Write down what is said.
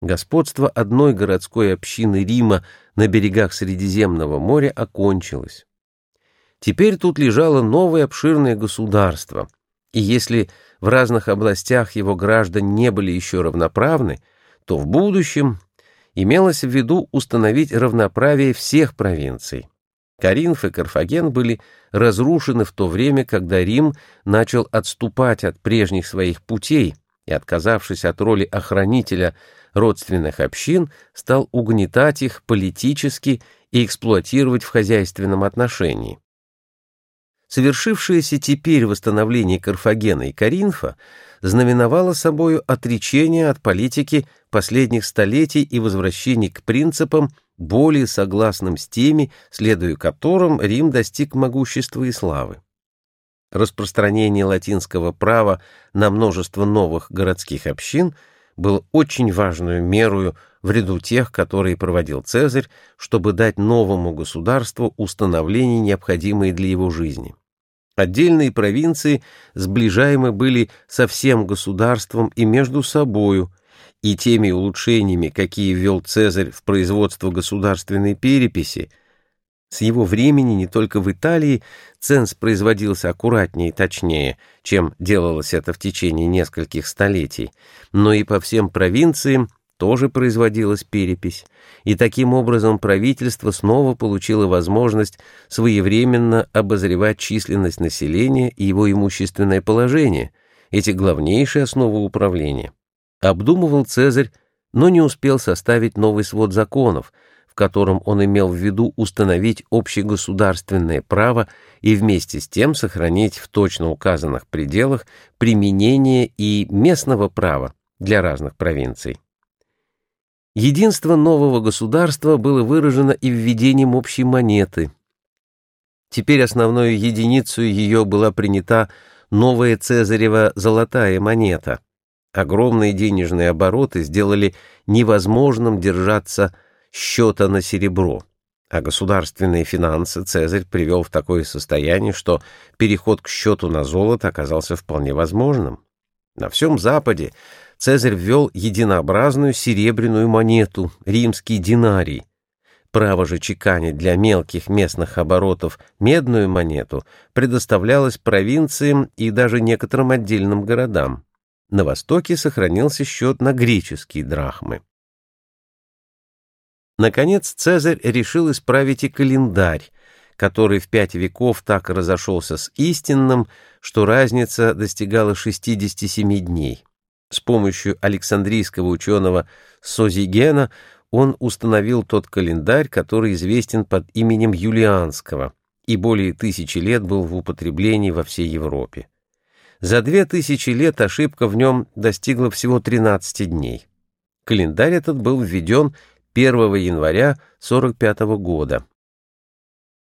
господство одной городской общины Рима на берегах Средиземного моря окончилось. Теперь тут лежало новое обширное государство, и если в разных областях его граждан не были еще равноправны, то в будущем имелось в виду установить равноправие всех провинций. Каринф и Карфаген были разрушены в то время, когда Рим начал отступать от прежних своих путей и, отказавшись от роли охранителя родственных общин, стал угнетать их политически и эксплуатировать в хозяйственном отношении. Совершившееся теперь восстановление Карфагена и Каринфа знаменовало собою отречение от политики последних столетий и возвращение к принципам, более согласным с теми, следуя которым Рим достиг могущества и славы. Распространение латинского права на множество новых городских общин было очень важную мерою в ряду тех, которые проводил Цезарь, чтобы дать новому государству установления, необходимые для его жизни. Отдельные провинции сближаемы были со всем государством и между собою, и теми улучшениями, какие ввел Цезарь в производство государственной переписи, с его времени не только в Италии ценз производился аккуратнее и точнее, чем делалось это в течение нескольких столетий, но и по всем провинциям тоже производилась перепись, и таким образом правительство снова получило возможность своевременно обозревать численность населения и его имущественное положение, эти главнейшие основы управления. Обдумывал Цезарь, но не успел составить новый свод законов, в котором он имел в виду установить общегосударственное право и вместе с тем сохранить в точно указанных пределах применение и местного права для разных провинций. Единство нового государства было выражено и введением общей монеты. Теперь основной единицей ее была принята новая Цезарева золотая монета — Огромные денежные обороты сделали невозможным держаться счета на серебро, а государственные финансы Цезарь привел в такое состояние, что переход к счету на золото оказался вполне возможным. На всем Западе Цезарь ввел единообразную серебряную монету, римский динарий. Право же чеканить для мелких местных оборотов медную монету предоставлялось провинциям и даже некоторым отдельным городам. На Востоке сохранился счет на греческие драхмы. Наконец Цезарь решил исправить и календарь, который в пять веков так разошелся с истинным, что разница достигала 67 дней. С помощью Александрийского ученого Созигена он установил тот календарь, который известен под именем Юлианского и более тысячи лет был в употреблении во всей Европе. За две тысячи лет ошибка в нем достигла всего 13 дней. Календарь этот был введен 1 января 45 года,